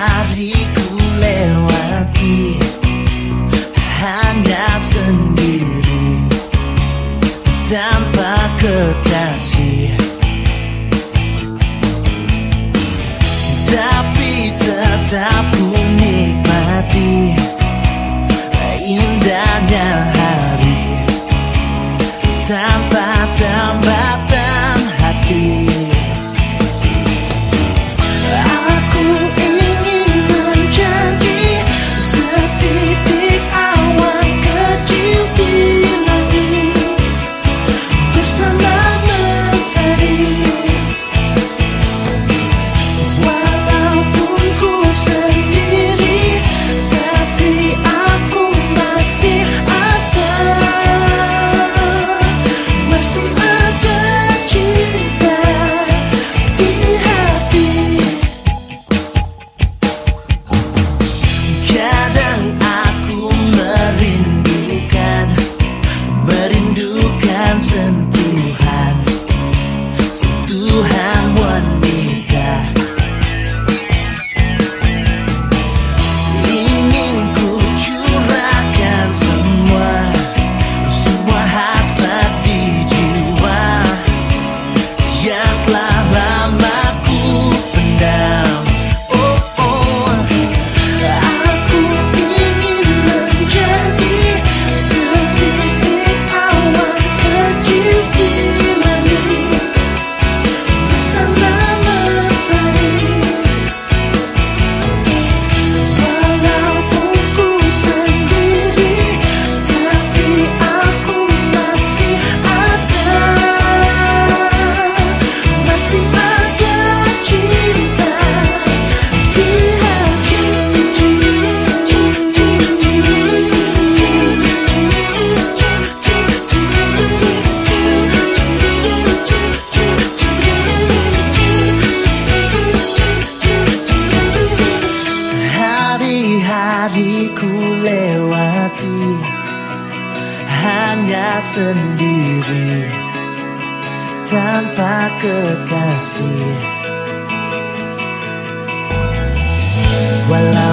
hari ku lewati hanya sendiri. Tanpa kekasih. Tapi tetap ku nikmati indahnya sentuhan wanita. Ingin ku curahkan semua, semua hasrat di jiwa yang telah lama Hari-hari ku lewati hanya sendiri tanpa kekasih. Sendiri